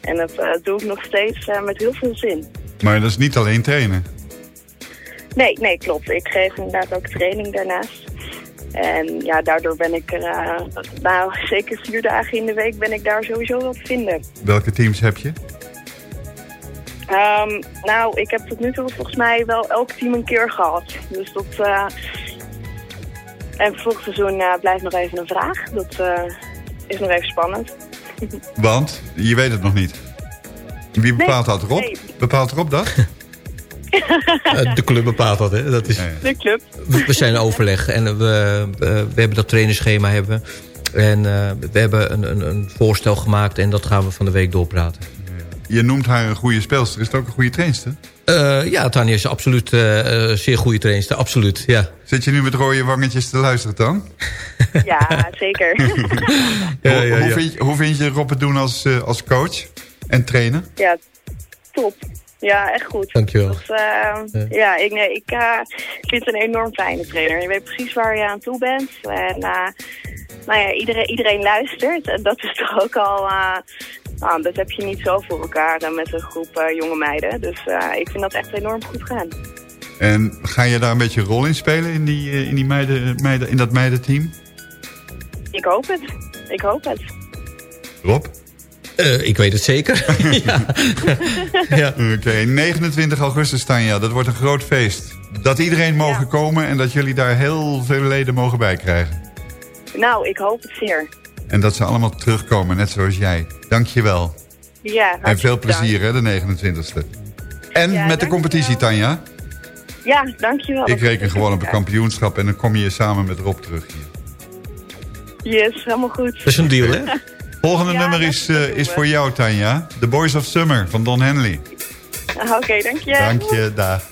En dat eh, doe ik nog steeds eh, met heel veel zin. Maar dat is niet alleen trainen. Nee, nee, klopt. Ik geef inderdaad ook training daarnaast. En ja, daardoor ben ik er, eh, nou, zeker vier dagen in de week ben ik daar sowieso wel te vinden. Welke teams heb je? Ehm, nou, ik heb tot nu toe volgens mij wel elk team een keer gehad. Dus dat... eh En volgend seizoen eh, blijft nog even een vraag. Dat is nog even spannend. Want je weet het nog niet. Wie bepaalt dat? Rob? nee. Bepaalt Rob dat? Eh, de club bepaalt dat, hè. Dat is, De club. we we zijn in overleg en we, we, we hebben dat trainingsschema hebben. En eh, we hebben een, een, een voorstel gemaakt en dat gaan we van de week doorpraten. Je noemt haar een goede speelster. Is het ook een goede trainster? Eh, ja, Tanja is absoluut eh, eh, zeer goede trainster. Absoluut, ja. Zit je nu met rode wangetjes te luisteren dan? Ja, zeker. Ja, hoe, ja, hoe ja. Vind je, hoe vind je Rob het doen als, eh, als coach en trainer? ja, top. Ja, echt goed. Dankjewel. Dat, eh, ja, ik, nee, ik eh, vind het een enorm fijne trainer. Je weet precies waar je aan toe bent. En eh, nou ja, iedereen, iedereen luistert. En dat is toch ook al... eh, nou, dat heb je niet zo voor elkaar eh, met een groep jonge meiden. Dus eh, ik vind dat echt enorm goed gaan. En ga je daar een beetje een rol in spelen in, die, eh, in, die meiden, meiden, in dat meidenteam? Ik hoop het. Ik hoop het. Rob? Eh, ik weet het zeker. ja. ja. Oké, 29 augustus Tanja, dat wordt een groot feest. Dat iedereen mogen komen en dat jullie daar heel veel leden mogen bij krijgen. Nou, ik hoop het zeer. En dat ze allemaal terugkomen, net zoals jij. Dank je wel. Ja, En veel plezier, hè, de 29e. En Ja, met de competitie, Tanja. Ja, dankjewel. Ik reken gewoon op een kampioenschap en dan kom je samen met Rob terug hier. Yes, helemaal goed. Dat is een deal, hè? Volgende nummer is, eh, is voor jou, Tanja. The Boys of Summer van Don Henley. Oké, dank je. Dank je, dag.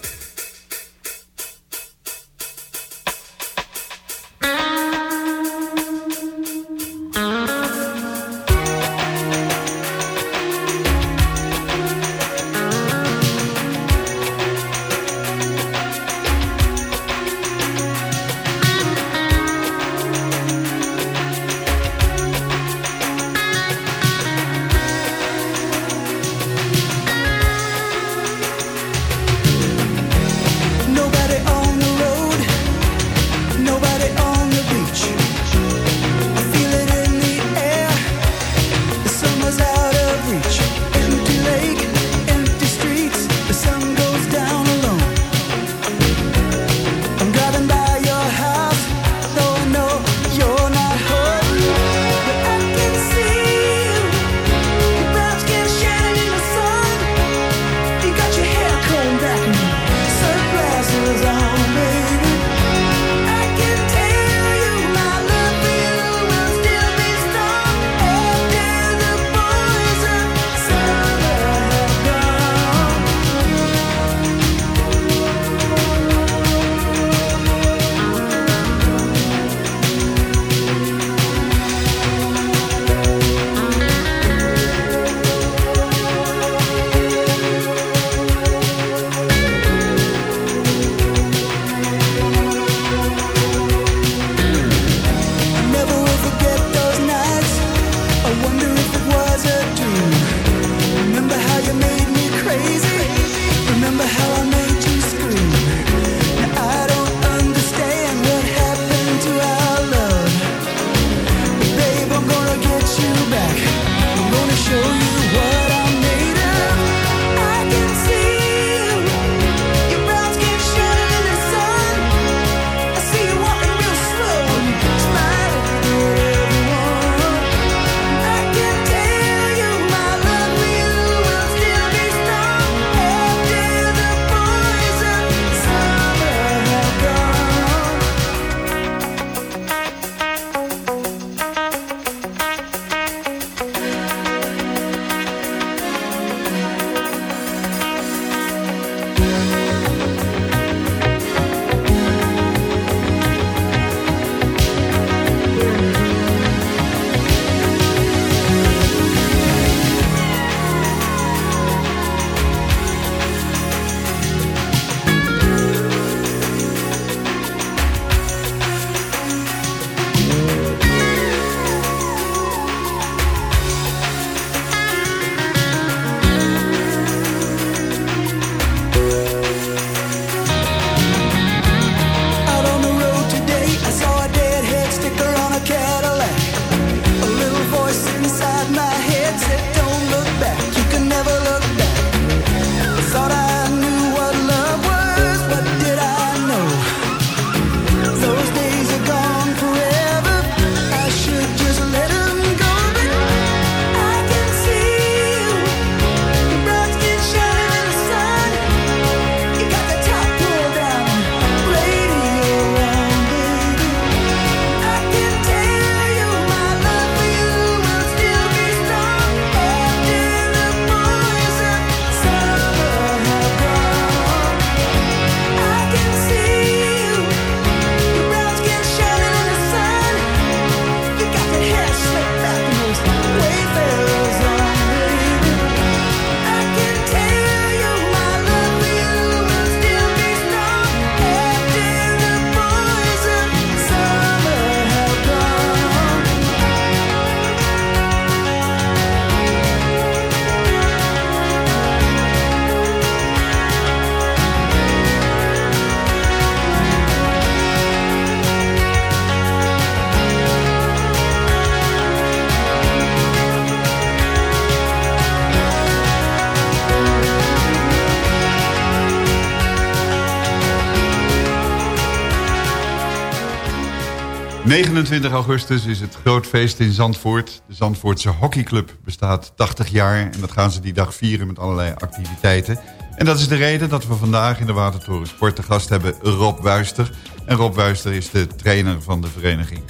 29 augustus is het groot feest in Zandvoort. De Zandvoortse hockeyclub bestaat 80 jaar... en dat gaan ze die dag vieren met allerlei activiteiten. En dat is de reden dat we vandaag in de Watertoren Sport te gast hebben Rob Wuister. En Rob Wuister is de trainer van de vereniging.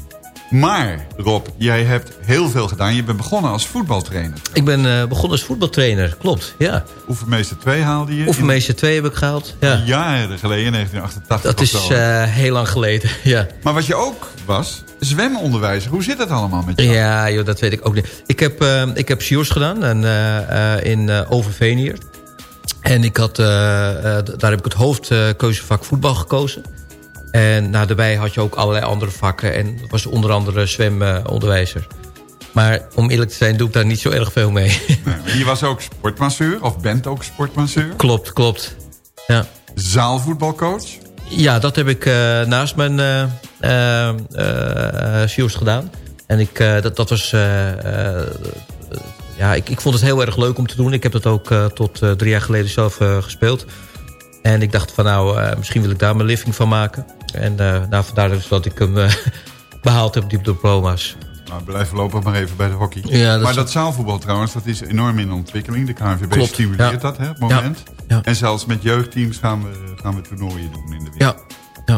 Maar Rob, jij hebt heel veel gedaan. Je bent begonnen als voetbaltrainer. Ik ben eh, begonnen als voetbaltrainer, klopt, ja. Oefenmeester 2 haalde je. Oefenmeester 2 heb ik gehaald, ja. Jaren geleden, 1988 Dat is eh, heel lang geleden, ja. Maar wat je ook was, zwemonderwijzer. Hoe zit dat allemaal met jou? Ja, joh, dat weet ik ook niet. Ik heb, eh ik heb SJORS gedaan en, in Overveen hier. En ik had, daar heb ik het hoofdkeuzevak voetbal gekozen. En nou, daarbij had je ook allerlei andere vakken. En dat was onder andere zwemonderwijzer. maar om eerlijk te zijn doe ik daar niet zo erg veel mee. Je was ook sportmasseur, of bent ook sportmasseur. klopt, klopt. Ja. Zaalvoetbalcoach. Ja, dat heb ik eh, naast mijn SJORS gedaan. En ik, dat, dat was... ja, ik, ik vond het heel erg leuk om te doen. Ik heb dat ook tot drie jaar geleden zelf gespeeld. En ik dacht van nou, misschien wil ik daar mijn living van maken. En eh nou, vandaar dus dat ik hem eh, behaald heb, die diploma's. Nou, blijf voorlopig maar even bij de hockey. Ja, dat maar is- dat zaalvoetbal trouwens, dat is enorm in ontwikkeling. De KNVB Klopt, stimuleert ja. dat hè, op het moment. Ja. En zelfs met jeugdteams gaan we, gaan we toernooien doen in de wereld.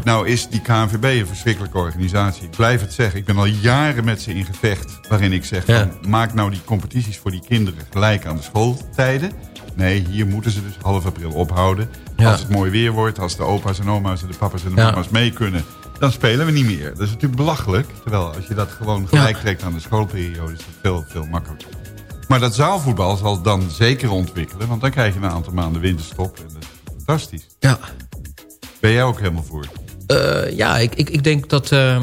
Nou is die KNVB een verschrikkelijke organisatie. Ik blijf het zeggen. Ik ben al jaren met ze in gevecht. Waarin ik zeg, van, maak nou die competities voor die kinderen gelijk aan de schooltijden. Nee, hier moeten ze dus half april ophouden. Ja. Als het mooi weer wordt, als de opa's en oma's en de papa's en de Ja. mama's mee kunnen... dan spelen we niet meer. Dat is natuurlijk belachelijk. Terwijl als je dat gewoon gelijk trekt aan de schoolperiode... is het veel, veel makkelijker. Maar dat zaalvoetbal zal dan zeker ontwikkelen. Want dan krijg je een aantal maanden winterstop. En dat is fantastisch. Ja. Ben jij ook helemaal voor? Eh, ja, ik, ik, ik denk dat... eh, eh,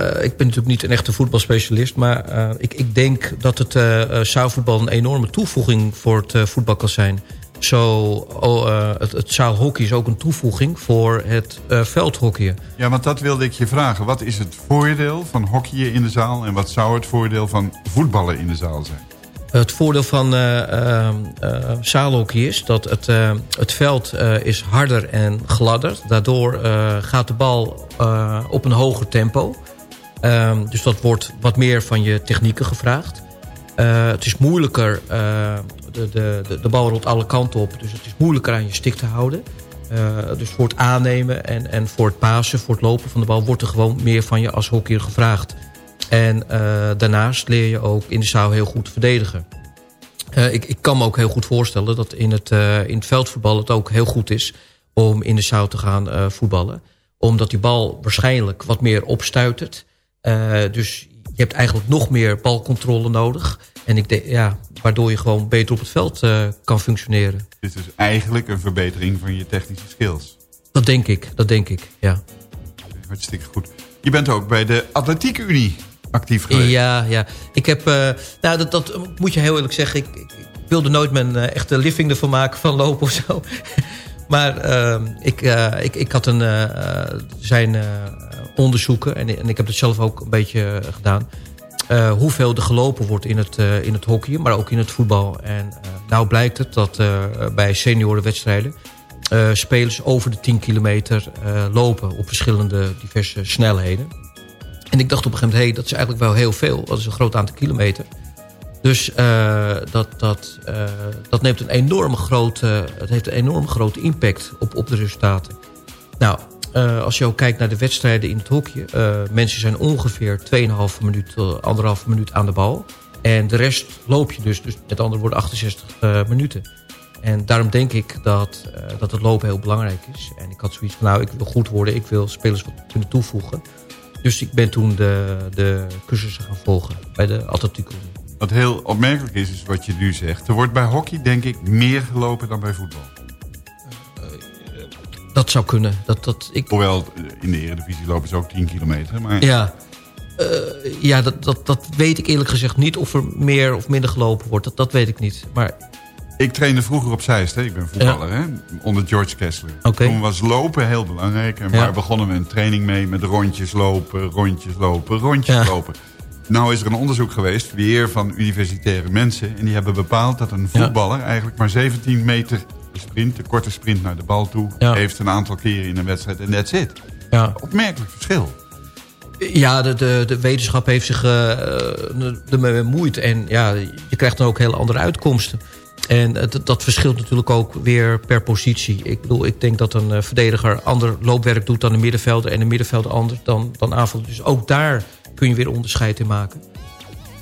ik ben natuurlijk niet een echte voetbalspecialist... maar eh, ik, ik denk dat het eh eh, zaalvoetbal een enorme toevoeging voor het eh, voetbal kan zijn. Zo, oh, eh, het, het zaalhockey is ook een toevoeging voor het eh veldhockeyen. Ja, want dat wilde ik je vragen. Wat is het voordeel van hockeyen in de zaal... en wat zou het voordeel van voetballen in de zaal zijn? Het voordeel van eh eh, eh, zaalhockey is dat het, eh, het veld eh, is harder en gladder. Daardoor eh, gaat de bal eh, op een hoger tempo. Ehm, dus dat wordt wat meer van je technieken gevraagd. Eh, het is moeilijker, eh, de, de, de, bal rolt alle kanten op. Dus het is moeilijker aan je stik te houden. Eh, dus voor het aannemen en, en voor het pasen, voor het lopen van de bal... wordt er gewoon meer van je als hockeyer gevraagd. En daarnaast leer je ook in de zaal heel goed verdedigen. Ik, ik kan me ook heel goed voorstellen dat in het, in het veldvoetbal het ook heel goed is... om in de zaal te gaan voetballen. Omdat die bal waarschijnlijk wat meer opstuitert. Eh, dus je hebt eigenlijk nog meer balcontrole nodig. En ik denk, ja, waardoor je gewoon beter op het veld eh, kan functioneren. Dit is eigenlijk een verbetering van je technische skills. Dat denk ik, dat denk ik, ja. Hartstikke goed. Je bent ook bij de Atletiek Unie actief geweest. Ja, ja. Ik heb, eh, nou, dat, dat moet je heel eerlijk zeggen. Ik, ik, wilde nooit mijn echte living ervan maken van lopen of zo. maar eh, ik, ik, ik had een, zijn onderzoeken, en, en ik heb het zelf ook een beetje eh, gedaan. eh, hoeveel er gelopen wordt in het, eh, in het hockey, maar ook in het voetbal. En nou blijkt het dat bij seniorenwedstrijden... spelers over de 10 kilometer lopen op verschillende diverse snelheden. En ik dacht op een gegeven moment, hey, dat is eigenlijk wel heel veel. Dat is een groot aantal kilometer. Dus dat, dat, dat neemt een enorme grote, het heeft een enorm grote impact op, op de resultaten. Nou, eh, als je ook kijkt naar de wedstrijden in het hockey. eh, mensen zijn ongeveer 2,5 minuut, tot anderhalve minuut aan de bal. En de rest loop je dus, dus met andere woorden 68 eh, minuten. En daarom denk ik dat, eh, dat het lopen heel belangrijk is. En ik had zoiets van, nou, ik wil goed worden. Ik wil spelers wat kunnen toevoegen. Dus ik ben toen de, de cursussen gaan volgen bij de atletiek. Unie. Wat heel opmerkelijk is, is wat je nu zegt. Er wordt bij hockey, denk ik, meer gelopen dan bij voetbal. Dat zou kunnen. Dat, dat, ik, Hoewel, eh, in de Eredivisie lopen ze ook 10 kilometer. Maar ja, Eh, ja dat, dat, dat weet ik eerlijk gezegd niet. Of er meer of minder gelopen wordt. Dat, dat weet ik niet. Maar ik trainde vroeger op Zeist. Hè? Ik ben voetballer, hè? onder George Kessler. Oké. Toen was lopen heel belangrijk. En Ja. waar begonnen we een training mee met rondjes lopen, rondjes lopen, rondjes Ja. lopen. Nou is er een onderzoek geweest, weer van universitaire mensen. En die hebben bepaald dat een voetballer eigenlijk maar 17 meter sprint, de korte sprint naar de bal toe, Ja. heeft een aantal keren in een wedstrijd. En that's it. ja, Opmerkelijk verschil. Ja, de, de, de wetenschap heeft zich uh, ermee bemoeid. En ja, je krijgt dan ook hele andere uitkomsten. En het, dat verschilt natuurlijk ook weer per positie. Ik bedoel, ik denk dat een verdediger ander loopwerk doet dan een middenvelder... en een middenvelder anders dan, dan aanvaller. Dus ook daar kun je weer onderscheid in maken.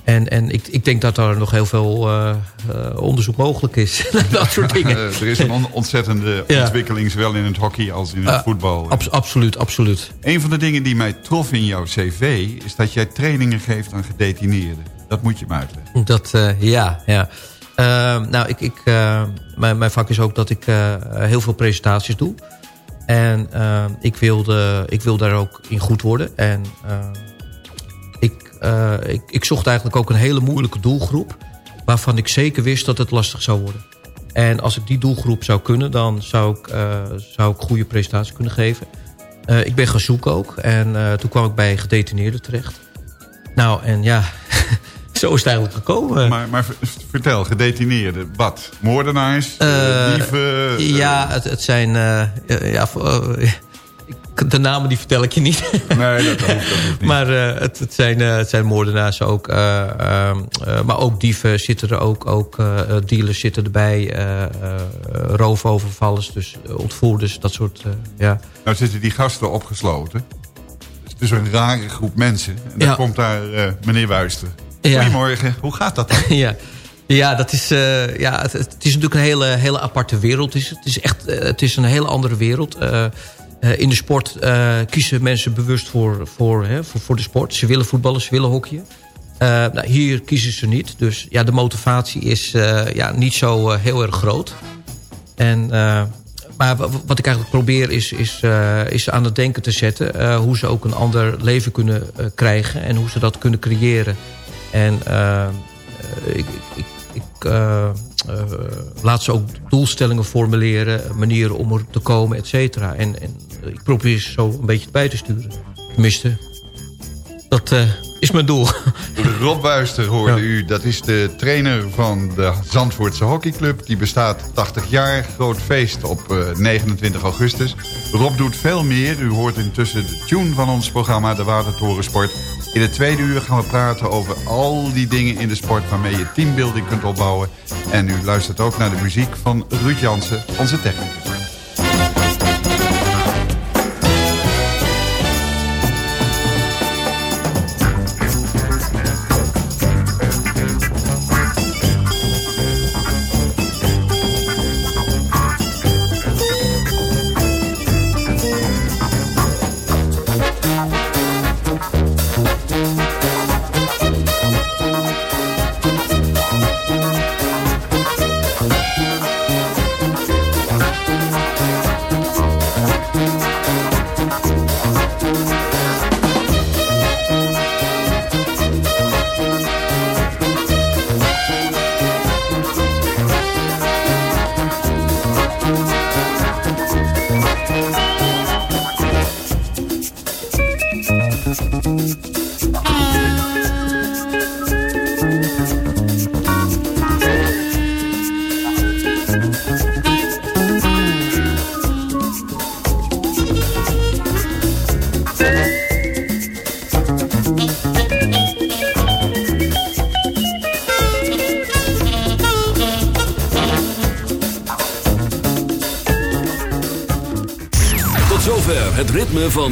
En, en ik, ik denk dat daar nog heel veel uh, uh, onderzoek mogelijk is. dat soort dingen. er is een on ontzettende ontwikkeling... zowel in het hockey als in het uh, voetbal. Ab absoluut, absoluut. Een van de dingen die mij trof in jouw cv... is dat jij trainingen geeft aan gedetineerden. Dat moet je me uitleggen. Dat, ja, ja. nou, ik, ik, mijn, mijn vak is ook dat ik heel veel presentaties doe. En ik, wilde, ik wil daar ook in goed worden. En uh, ik, ik zocht eigenlijk ook een hele moeilijke doelgroep... waarvan ik zeker wist dat het lastig zou worden. En als ik die doelgroep zou kunnen... dan zou ik, uh, zou ik goede presentaties kunnen geven. Uh, ik ben gaan zoeken ook. En toen kwam ik bij gedetineerden terecht. Nou, en ja... Zo is het eigenlijk gekomen. Maar, maar vertel, gedetineerden, wat? Moordenaars? dieven? Ja, het, het zijn... ja, de namen die vertel ik je niet. Nee, dat hoeft, niet. Maar uh, het, het, zijn, uh, het zijn moordenaars ook. Uh, maar ook dieven zitten er ook. Ook dealers zitten erbij. roofovervallers, dus ontvoerders, dat soort... ja. Nou zitten die gasten opgesloten. Het is een rare groep mensen. En dan ja. komt daar meneer Wuister. Goedemorgen, hoe gaat dat dan? ja. Ja, dat is, uh, ja het, het, is natuurlijk een hele, hele aparte wereld. Het is, het is echt het is een hele andere wereld. Uh, in de sport uh, kiezen mensen bewust voor, voor, hè, voor, voor, de sport. Ze willen voetballen, ze willen hockeyen. Uh, nou, hier kiezen ze niet. Dus ja, de motivatie is ja, niet zo heel erg groot. En, maar wat ik eigenlijk probeer is, is, is aan het denken te zetten... hoe ze ook een ander leven kunnen krijgen en hoe ze dat kunnen creëren. En ik, ik, ik laat ze ook doelstellingen formuleren, manieren om er te komen, et cetera. En, en ik probeer ze zo een beetje bij te sturen. Tenminste, dat uh, is mijn doel. Rob Buister hoorde ja. u, dat is de trainer van de Zandvoortse hockeyclub. Die bestaat 80 jaar, groot feest op uh, 29 augustus. Rob doet veel meer, u hoort intussen de tune van ons programma, de Watertorensport... In het tweede uur gaan we praten over al die dingen in de sport... waarmee je teambuilding kunt opbouwen. En u luistert ook naar de muziek van Ruud Jansen, onze technicus.